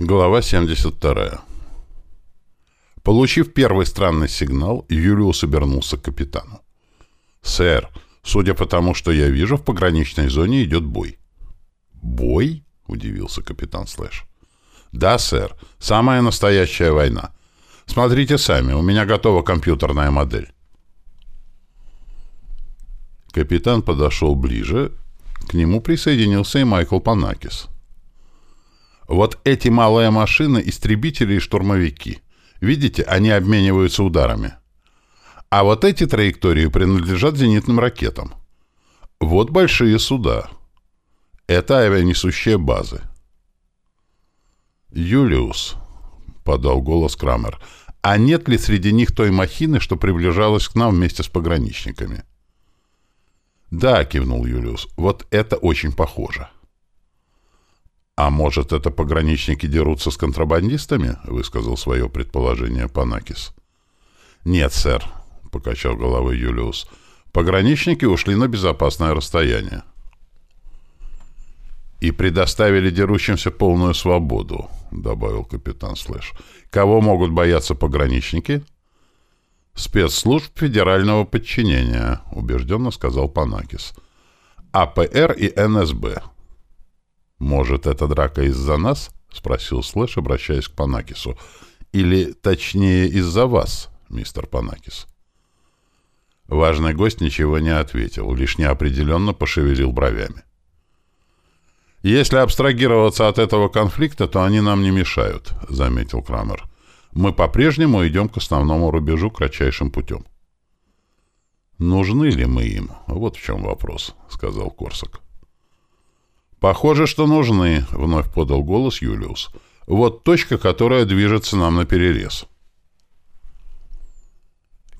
Глава 72. Получив первый странный сигнал, Юлиус обернулся к капитану. «Сэр, судя по тому, что я вижу, в пограничной зоне идет бой». «Бой?» — удивился капитан Слэш. «Да, сэр. Самая настоящая война. Смотрите сами, у меня готова компьютерная модель». Капитан подошел ближе. К нему присоединился и Майкл Панакис. Вот эти малые машины — истребители и штурмовики. Видите, они обмениваются ударами. А вот эти траектории принадлежат зенитным ракетам. Вот большие суда. Это авианесущие базы. «Юлиус», — подал голос Крамер, — «а нет ли среди них той махины, что приближалась к нам вместе с пограничниками?» «Да», — кивнул Юлиус, — «вот это очень похоже». «А может, это пограничники дерутся с контрабандистами?» — высказал свое предположение Панакис. «Нет, сэр», — покачал головой Юлиус. «Пограничники ушли на безопасное расстояние». «И предоставили дерущимся полную свободу», — добавил капитан Слэш. «Кого могут бояться пограничники?» «Спецслужб федерального подчинения», — убежденно сказал Панакис. «АПР и НСБ». «Может, это драка из-за нас?» — спросил Слэш, обращаясь к Панакису. «Или, точнее, из-за вас, мистер Панакис?» Важный гость ничего не ответил, лишь неопределенно пошевелил бровями. «Если абстрагироваться от этого конфликта, то они нам не мешают», — заметил Крамер. «Мы по-прежнему идем к основному рубежу кратчайшим путем». «Нужны ли мы им? Вот в чем вопрос», — сказал Корсак. «Похоже, что нужны», — вновь подал голос Юлиус. «Вот точка, которая движется нам на перерез».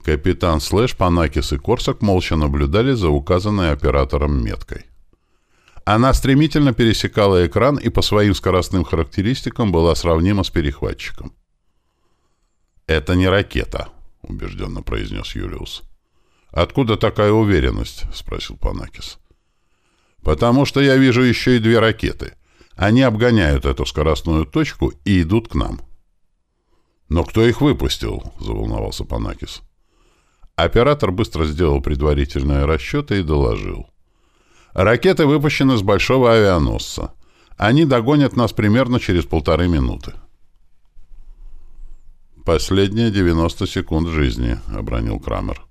Капитан Слэш, Панакис и Корсак молча наблюдали за указанной оператором меткой. Она стремительно пересекала экран и по своим скоростным характеристикам была сравнима с перехватчиком. «Это не ракета», — убежденно произнес Юлиус. «Откуда такая уверенность?» — спросил Панакис. «Потому что я вижу еще и две ракеты. Они обгоняют эту скоростную точку и идут к нам». «Но кто их выпустил?» — заволновался Панакис. Оператор быстро сделал предварительные расчеты и доложил. «Ракеты выпущены с большого авианосца. Они догонят нас примерно через полторы минуты». «Последние 90 секунд жизни», — обронил Крамер.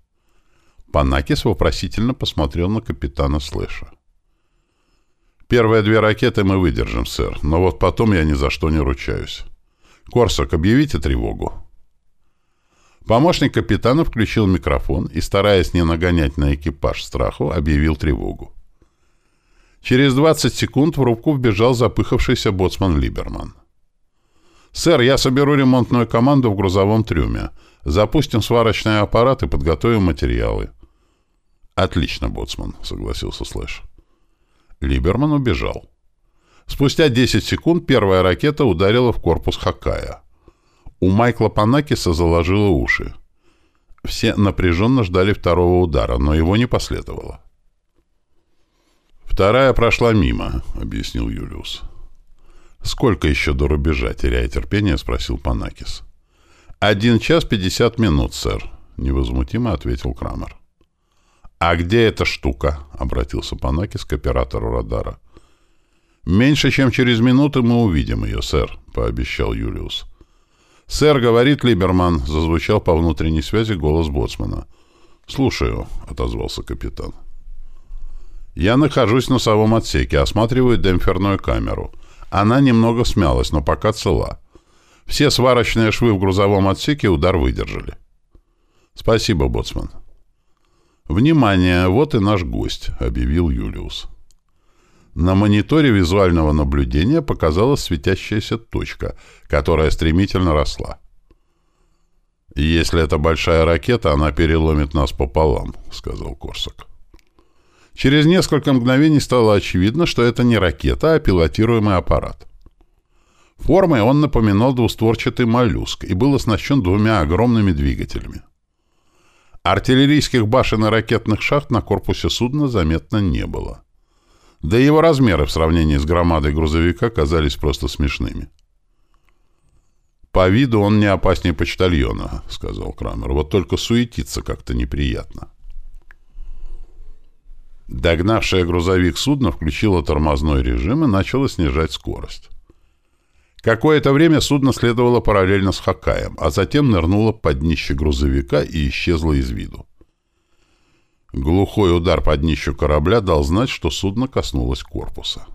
Панакис вопросительно посмотрел на капитана Слэша. Первые две ракеты мы выдержим, сэр, но вот потом я ни за что не ручаюсь. Корсак, объявите тревогу. Помощник капитана включил микрофон и, стараясь не нагонять на экипаж страху, объявил тревогу. Через 20 секунд в рубку вбежал запыхавшийся боцман Либерман. «Сэр, я соберу ремонтную команду в грузовом трюме. Запустим сварочный аппарат и подготовим материалы». «Отлично, боцман», — согласился Слэш. Либерман убежал. Спустя 10 секунд первая ракета ударила в корпус Хакая. У Майкла Панакиса заложило уши. Все напряженно ждали второго удара, но его не последовало. «Вторая прошла мимо», — объяснил Юлиус. «Сколько еще до рубежа?» — теряя терпение, спросил Панакис. «Один час пятьдесят минут, сэр», — невозмутимо ответил Крамер. «А где эта штука?» — обратился Панакис к оператору радара. «Меньше чем через минуту мы увидим ее, сэр», — пообещал Юлиус. «Сэр, — говорит Либерман», — зазвучал по внутренней связи голос боцмана. «Слушаю», — отозвался капитан. «Я нахожусь в носовом отсеке, осматриваю демпферную камеру. Она немного смялась, но пока цела. Все сварочные швы в грузовом отсеке удар выдержали». «Спасибо, боцман». «Внимание! Вот и наш гость», — объявил Юлиус. На мониторе визуального наблюдения показалась светящаяся точка, которая стремительно росла. «Если это большая ракета, она переломит нас пополам», — сказал Корсак. Через несколько мгновений стало очевидно, что это не ракета, а пилотируемый аппарат. Формой он напоминал двустворчатый моллюск и был оснащен двумя огромными двигателями. Артиллерийских башен и ракетных шахт на корпусе судна заметно не было. Да его размеры в сравнении с громадой грузовика казались просто смешными. «По виду он не опаснее почтальона», — сказал Крамер. «Вот только суетиться как-то неприятно». Догнавшее грузовик судно включило тормозной режим и начало снижать скорость. Какое-то время судно следовало параллельно с Хакаем, а затем нырнуло под днище грузовика и исчезло из виду. Глухой удар под днищу корабля дал знать, что судно коснулось корпуса.